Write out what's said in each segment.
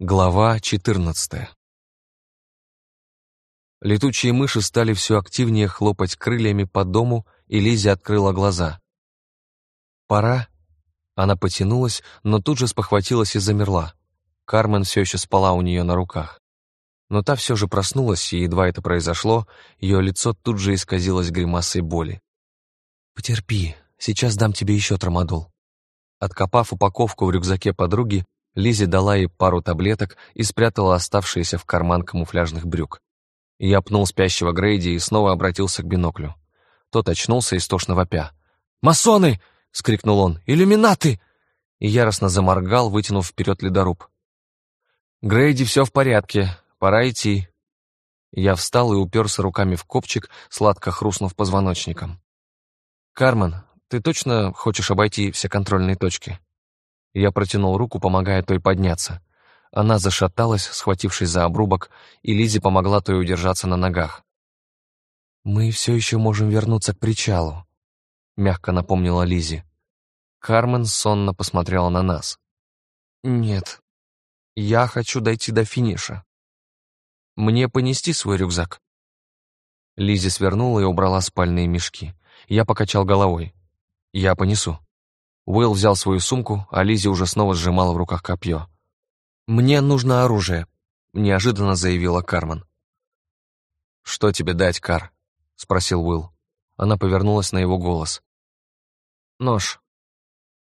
Глава 14 Летучие мыши стали все активнее хлопать крыльями по дому, и Лизи открыла глаза. «Пора?» Она потянулась, но тут же спохватилась и замерла. Кармен все еще спала у нее на руках. Но та все же проснулась, и едва это произошло, ее лицо тут же исказилось гримасой боли. «Потерпи, сейчас дам тебе еще трамадол». Откопав упаковку в рюкзаке подруги, Лизи дала ей пару таблеток и спрятала оставшиеся в карман камуфляжных брюк. Я пнул спящего Грейди и снова обратился к биноклю. Тот очнулся истошно вопя. «Масоны!» — скрикнул он. «Иллюминаты!» И яростно заморгал, вытянув вперед ледоруб. «Грейди, все в порядке. Пора идти». Я встал и уперся руками в копчик, сладко хрустнув позвоночником. «Кармен, ты точно хочешь обойти все контрольные точки?» Я протянул руку, помогая той подняться. Она зашаталась, схватившись за обрубок, и Лизе помогла той удержаться на ногах. «Мы все еще можем вернуться к причалу», — мягко напомнила Лизи. Кармен сонно посмотрела на нас. «Нет, я хочу дойти до финиша. Мне понести свой рюкзак?» Лизи свернула и убрала спальные мешки. Я покачал головой. «Я понесу». Уилл взял свою сумку, а Лизи уже снова сжимала в руках копье. «Мне нужно оружие», — неожиданно заявила Кармен. «Что тебе дать, Кар?» — спросил Уилл. Она повернулась на его голос. «Нож».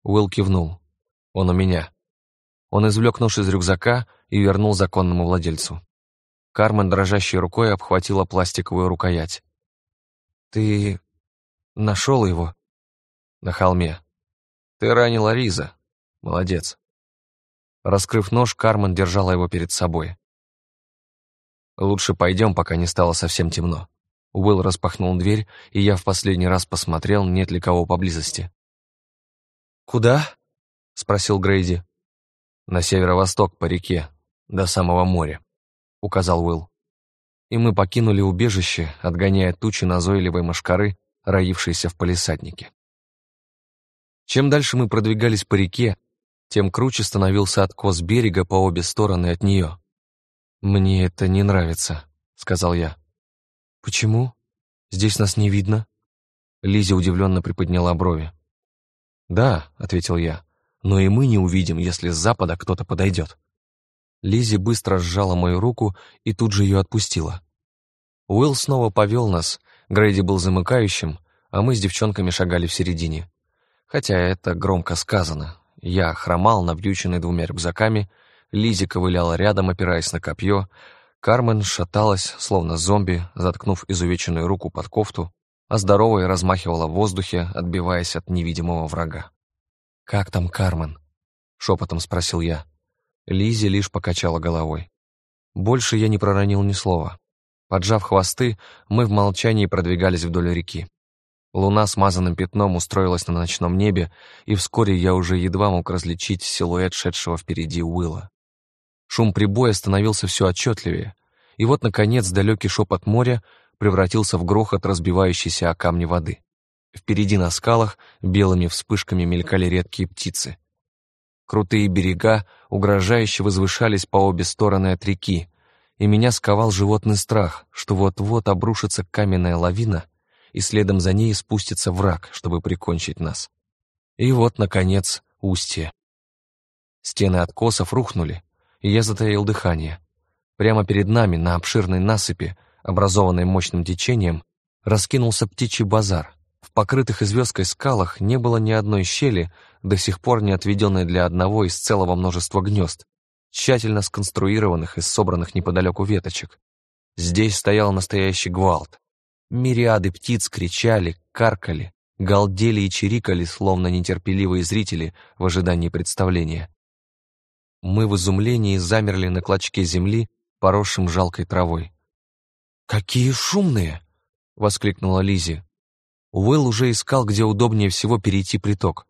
Уилл кивнул. «Он у меня». Он извлек нож из рюкзака и вернул законному владельцу. Кармен дрожащей рукой обхватила пластиковую рукоять. «Ты нашел его?» «На холме», «Ты ранила Риза. Молодец». Раскрыв нож, Кармен держала его перед собой. «Лучше пойдем, пока не стало совсем темно». Уилл распахнул дверь, и я в последний раз посмотрел, нет ли кого поблизости. «Куда?» — спросил Грейди. «На северо-восток, по реке, до самого моря», — указал Уилл. И мы покинули убежище, отгоняя тучи назойливой мошкары, роившейся в палисаднике. Чем дальше мы продвигались по реке, тем круче становился откос берега по обе стороны от нее. «Мне это не нравится», — сказал я. «Почему? Здесь нас не видно?» Лиза удивленно приподняла брови. «Да», — ответил я, — «но и мы не увидим, если с запада кто-то подойдет». Лизи быстро сжала мою руку и тут же ее отпустила. Уилл снова повел нас, Грейди был замыкающим, а мы с девчонками шагали в середине. Хотя это громко сказано. Я хромал, навьюченный двумя рюкзаками, Лизи ковыляла рядом, опираясь на копье, Кармен шаталась, словно зомби, заткнув изувеченную руку под кофту, а здоровая размахивала в воздухе, отбиваясь от невидимого врага. «Как там Кармен?» — шепотом спросил я. Лизи лишь покачала головой. Больше я не проронил ни слова. Поджав хвосты, мы в молчании продвигались вдоль реки. Луна смазанным пятном устроилась на ночном небе, и вскоре я уже едва мог различить силуэт шедшего впереди Уилла. Шум прибоя становился все отчетливее, и вот, наконец, далекий шепот моря превратился в грохот разбивающейся о камни воды. Впереди на скалах белыми вспышками мелькали редкие птицы. Крутые берега угрожающе возвышались по обе стороны от реки, и меня сковал животный страх, что вот-вот обрушится каменная лавина и следом за ней спустится враг, чтобы прикончить нас. И вот, наконец, устье. Стены откосов рухнули, и я затаил дыхание. Прямо перед нами, на обширной насыпи, образованной мощным течением, раскинулся птичий базар. В покрытых известкой скалах не было ни одной щели, до сих пор не отведенной для одного из целого множества гнезд, тщательно сконструированных из собранных неподалеку веточек. Здесь стоял настоящий гвалт. Мириады птиц кричали, каркали, галдели и чирикали, словно нетерпеливые зрители в ожидании представления. Мы в изумлении замерли на клочке земли, поросшим жалкой травой. «Какие шумные!» — воскликнула Лизи. Уилл уже искал, где удобнее всего перейти приток.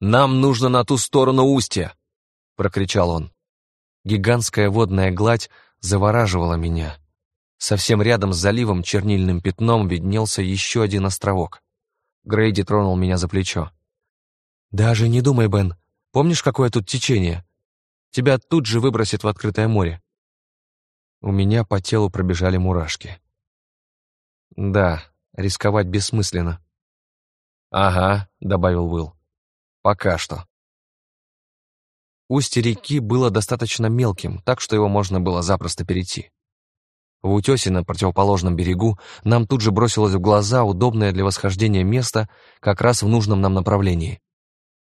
«Нам нужно на ту сторону устья!» — прокричал он. Гигантская водная гладь завораживала меня. Совсем рядом с заливом чернильным пятном виднелся еще один островок. Грейди тронул меня за плечо. «Даже не думай, Бен. Помнишь, какое тут течение? Тебя тут же выбросит в открытое море. У меня по телу пробежали мурашки. Да, рисковать бессмысленно. «Ага», — добавил Уилл. «Пока что». Устье реки было достаточно мелким, так что его можно было запросто перейти. В утесе на противоположном берегу нам тут же бросилось в глаза удобное для восхождения место как раз в нужном нам направлении.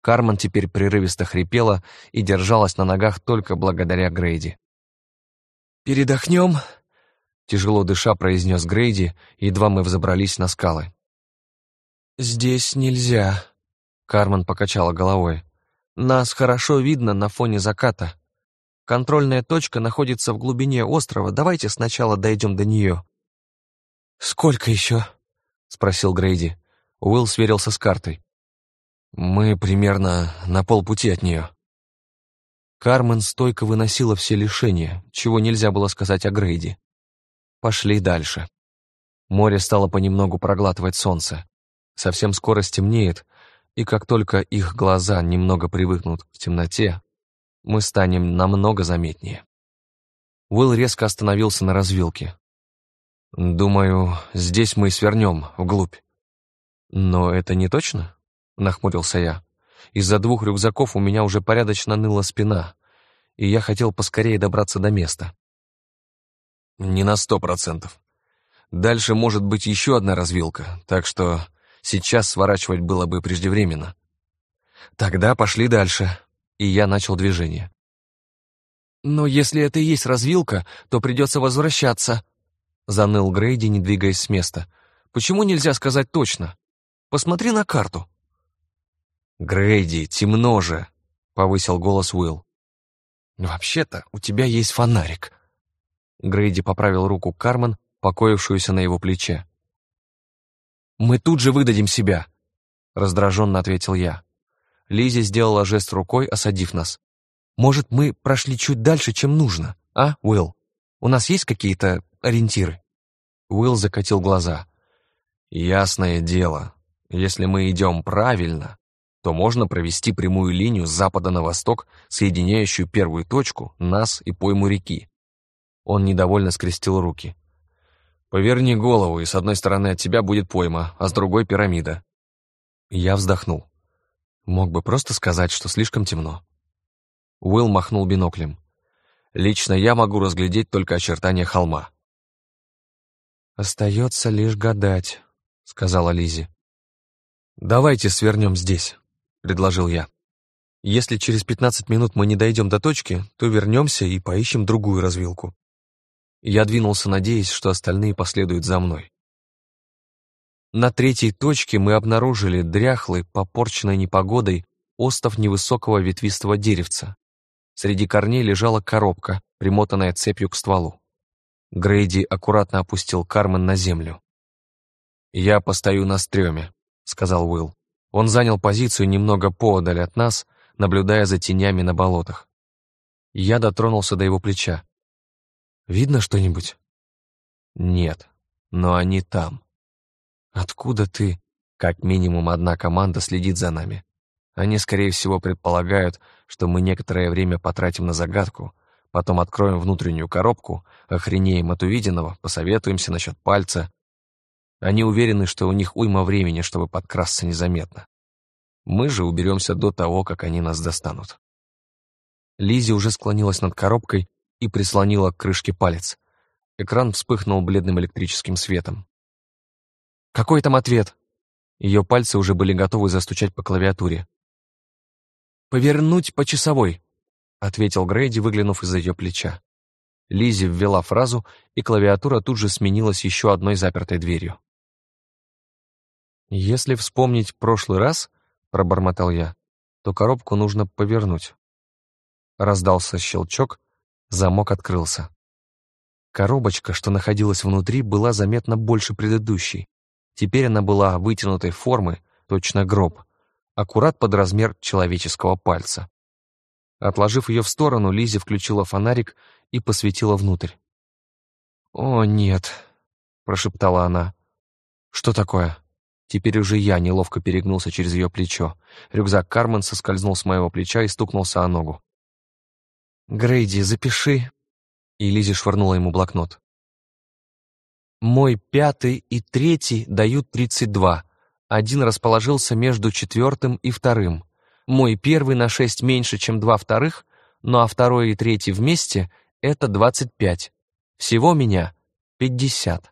Кармен теперь прерывисто хрипела и держалась на ногах только благодаря Грейди. «Передохнем?» — тяжело дыша произнес Грейди, едва мы взобрались на скалы. «Здесь нельзя», — Кармен покачала головой. «Нас хорошо видно на фоне заката. Контрольная точка находится в глубине острова, давайте сначала дойдем до нее». «Сколько еще?» — спросил Грейди. Уилл сверился с картой. «Мы примерно на полпути от нее». Кармен стойко выносила все лишения, чего нельзя было сказать о Грейди. Пошли дальше. Море стало понемногу проглатывать солнце. Совсем скоро стемнеет, и как только их глаза немного привыкнут к темноте, мы станем намного заметнее. Уилл резко остановился на развилке. «Думаю, здесь мы и свернем, вглубь». «Но это не точно?» — нахмурился я. «Из-за двух рюкзаков у меня уже порядочно ныла спина, и я хотел поскорее добраться до места». «Не на сто процентов. Дальше может быть еще одна развилка, так что сейчас сворачивать было бы преждевременно». «Тогда пошли дальше», и я начал движение. «Но если это и есть развилка, то придется возвращаться», — заныл Грейди, не двигаясь с места. «Почему нельзя сказать точно? Посмотри на карту». «Грейди, темно же», — повысил голос Уилл. «Вообще-то у тебя есть фонарик». Грейди поправил руку Кармен, покоившуюся на его плече. «Мы тут же выдадим себя», — раздраженно ответил я. Лизи сделала жест рукой, осадив нас. «Может, мы прошли чуть дальше, чем нужно, а, Уилл? У нас есть какие-то ориентиры?» Уилл закатил глаза. «Ясное дело. Если мы идем правильно, то можно провести прямую линию с запада на восток, соединяющую первую точку, нас и пойму реки». Он недовольно скрестил руки. «Поверни голову, и с одной стороны от тебя будет пойма, а с другой — пирамида». Я вздохнул. Мог бы просто сказать, что слишком темно. Уилл махнул биноклем. Лично я могу разглядеть только очертания холма. «Остается лишь гадать», — сказала Лизи. «Давайте свернем здесь», — предложил я. «Если через пятнадцать минут мы не дойдем до точки, то вернемся и поищем другую развилку». Я двинулся, надеясь, что остальные последуют за мной. На третьей точке мы обнаружили дряхлый, попорченный непогодой, остов невысокого ветвистого деревца. Среди корней лежала коробка, примотанная цепью к стволу. Грейди аккуратно опустил Кармен на землю. «Я постою на стреме», — сказал Уилл. Он занял позицию немного поодаль от нас, наблюдая за тенями на болотах. Я дотронулся до его плеча. «Видно что-нибудь?» «Нет, но они там». Откуда ты? Как минимум одна команда следит за нами. Они, скорее всего, предполагают, что мы некоторое время потратим на загадку, потом откроем внутреннюю коробку, охренеем от увиденного, посоветуемся насчет пальца. Они уверены, что у них уйма времени, чтобы подкрасться незаметно. Мы же уберемся до того, как они нас достанут. Лизи уже склонилась над коробкой и прислонила к крышке палец. Экран вспыхнул бледным электрическим светом. Какой там ответ? Ее пальцы уже были готовы застучать по клавиатуре. «Повернуть по часовой», — ответил Грейди, выглянув из-за ее плеча. Лизи ввела фразу, и клавиатура тут же сменилась еще одной запертой дверью. «Если вспомнить прошлый раз», — пробормотал я, «то коробку нужно повернуть». Раздался щелчок, замок открылся. Коробочка, что находилась внутри, была заметно больше предыдущей. Теперь она была вытянутой формы, точно гроб, аккурат под размер человеческого пальца. Отложив ее в сторону, Лизи включила фонарик и посветила внутрь. «О, нет», — прошептала она. «Что такое?» Теперь уже я неловко перегнулся через ее плечо. Рюкзак Кармен соскользнул с моего плеча и стукнулся о ногу. Грейди, запиши». И Лизи швырнула ему блокнот. «Мой пятый и третий дают тридцать два. Один расположился между четвертым и вторым. Мой первый на шесть меньше, чем два вторых, ну а второй и третий вместе — это двадцать пять. Всего меня пятьдесят».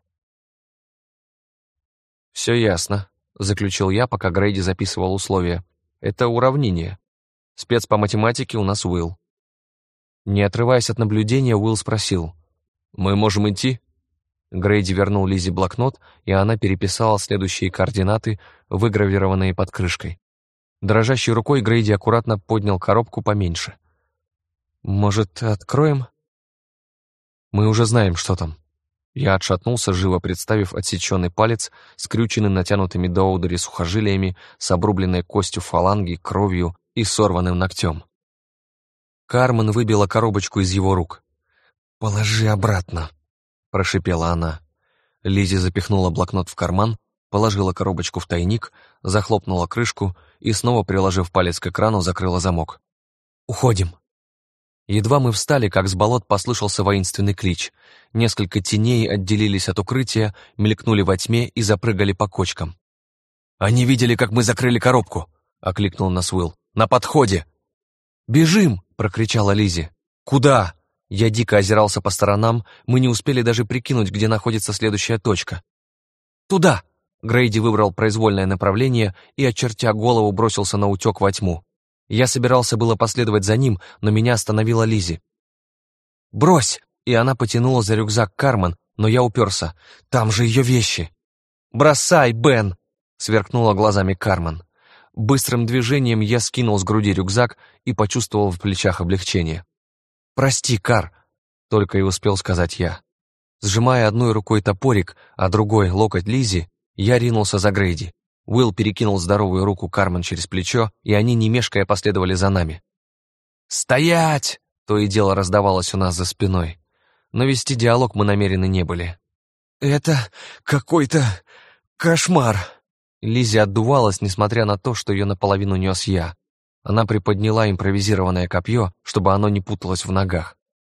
«Все ясно», — заключил я, пока Грейди записывал условия. «Это уравнение. Спец по математике у нас Уилл». Не отрываясь от наблюдения, Уилл спросил. «Мы можем идти?» Грейди вернул Лизе блокнот, и она переписала следующие координаты, выгравированные под крышкой. Дрожащей рукой Грейди аккуратно поднял коробку поменьше. «Может, откроем?» «Мы уже знаем, что там». Я отшатнулся, живо представив отсеченный палец, скрюченный натянутыми до одури сухожилиями, с обрубленной костью фаланги, кровью и сорванным ногтем. Кармен выбила коробочку из его рук. «Положи обратно», — прошипела она. Лизи запихнула блокнот в карман, положила коробочку в тайник, захлопнула крышку и, снова приложив палец к экрану, закрыла замок. «Уходим!» Едва мы встали, как с болот послышался воинственный клич. Несколько теней отделились от укрытия, мелькнули во тьме и запрыгали по кочкам. «Они видели, как мы закрыли коробку!» — окликнул нас Уилл. «На подходе!» «Бежим!» — прокричала Лизи. «Куда?» Я дико озирался по сторонам, мы не успели даже прикинуть, где находится следующая точка. «Туда!» Грейди выбрал произвольное направление и, очертя голову, бросился на утек во тьму. Я собирался было последовать за ним, но меня остановила Лизи. «Брось!» И она потянула за рюкзак Кармен, но я уперся. «Там же ее вещи!» «Бросай, Бен!» — сверкнула глазами Кармен. Быстрым движением я скинул с груди рюкзак и почувствовал в плечах облегчение. «Прости, Кар», — только и успел сказать я. Сжимая одной рукой топорик, а другой — локоть Лизи, я ринулся за Грейди. Уилл перекинул здоровую руку Кармен через плечо, и они, не мешкая, последовали за нами. «Стоять!» — то и дело раздавалось у нас за спиной. Но вести диалог мы намерены не были. «Это какой-то кошмар!» Лизи отдувалась, несмотря на то, что ее наполовину нес я. Она приподняла импровизированное копье, чтобы оно не путалось в ногах.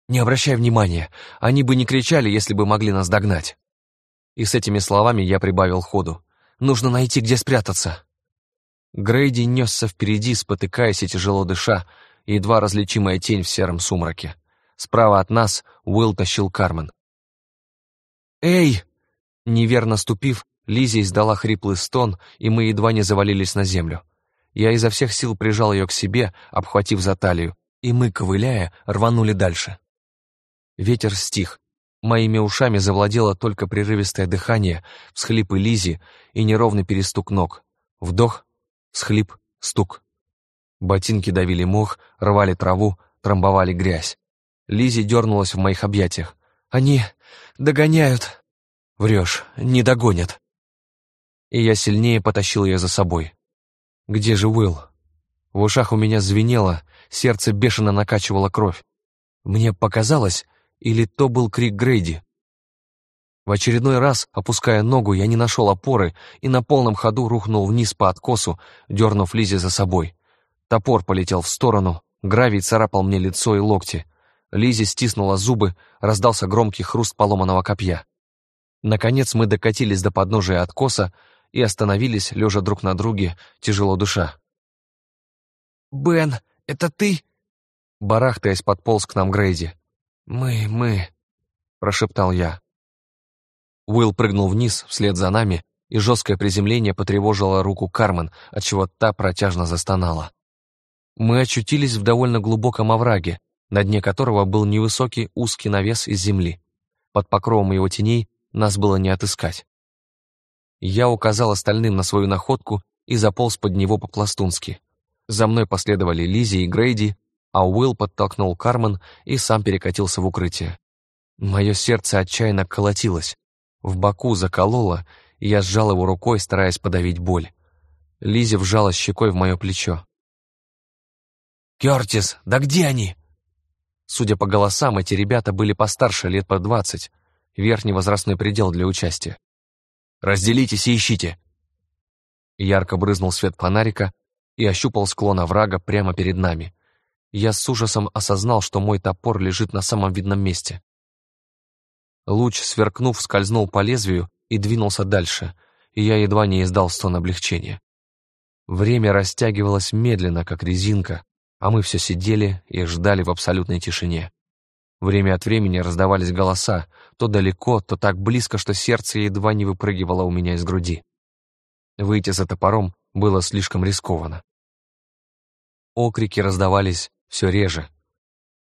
«Не обращай внимания, они бы не кричали, если бы могли нас догнать». И с этими словами я прибавил ходу. «Нужно найти, где спрятаться». Грейди несся впереди, спотыкаясь и тяжело дыша, едва различимая тень в сером сумраке. Справа от нас Уилл тащил Кармен. «Эй!» Неверно ступив, Лиззи издала хриплый стон, и мы едва не завалились на землю. Я изо всех сил прижал ее к себе, обхватив за талию, и мы, ковыляя, рванули дальше. Ветер стих. Моими ушами завладело только прерывистое дыхание, всхлипы Лизи и неровный перестук ног. Вдох, схлип, стук. Ботинки давили мох, рвали траву, трамбовали грязь. Лизи дернулась в моих объятиях. «Они догоняют!» «Врешь, не догонят!» И я сильнее потащил ее за собой. Где же Уилл? В ушах у меня звенело, сердце бешено накачивало кровь. Мне показалось, или то был крик Грейди. В очередной раз, опуская ногу, я не нашел опоры и на полном ходу рухнул вниз по откосу, дернув Лизи за собой. Топор полетел в сторону, гравий царапал мне лицо и локти. Лизи стиснула зубы, раздался громкий хруст поломанного копья. Наконец мы докатились до подножия откоса, и остановились, лежа друг на друге, тяжело душа. «Бен, это ты?» Барахтаясь, подполз к нам Грейди. «Мы, мы...» — прошептал я. Уилл прыгнул вниз, вслед за нами, и жесткое приземление потревожило руку Кармен, отчего та протяжно застонала. Мы очутились в довольно глубоком овраге, на дне которого был невысокий узкий навес из земли. Под покровом его теней нас было не отыскать. Я указал остальным на свою находку и заполз под него по-пластунски. За мной последовали Лизи и Грейди, а Уилл подтолкнул Кармен и сам перекатился в укрытие. Мое сердце отчаянно колотилось. В боку закололо, и я сжал его рукой, стараясь подавить боль. Лизи вжала щекой в мое плечо. «Кертис, да где они?» Судя по голосам, эти ребята были постарше, лет по двадцать, верхний возрастной предел для участия. Разделитесь и ищите!» Ярко брызнул свет фонарика и ощупал склон оврага прямо перед нами. я с ужасом осознал, что мой топор лежит на самом видном месте. Луч, сверкнув, скользнул по лезвию и двинулся дальше, и я едва не издал стон облегчения. Время растягивалось медленно, как резинка, а мы все сидели и ждали в абсолютной тишине. Время от времени раздавались голоса, то далеко, то так близко, что сердце едва не выпрыгивало у меня из груди. Выйти за топором было слишком рискованно. Окрики раздавались все реже.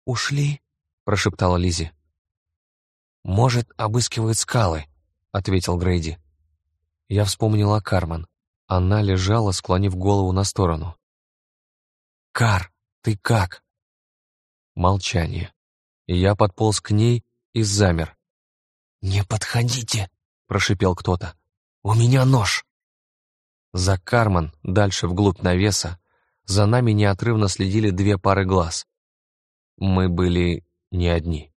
«Ушли?» — прошептала Лизи. «Может, обыскивают скалы», — ответил Грейди. Я вспомнила Кармен. Она лежала, склонив голову на сторону. «Кар, ты как?» Молчание. Я подполз к ней и замер. «Не подходите!» — прошипел кто-то. «У меня нож!» За Карман, дальше вглубь навеса, за нами неотрывно следили две пары глаз. Мы были не одни.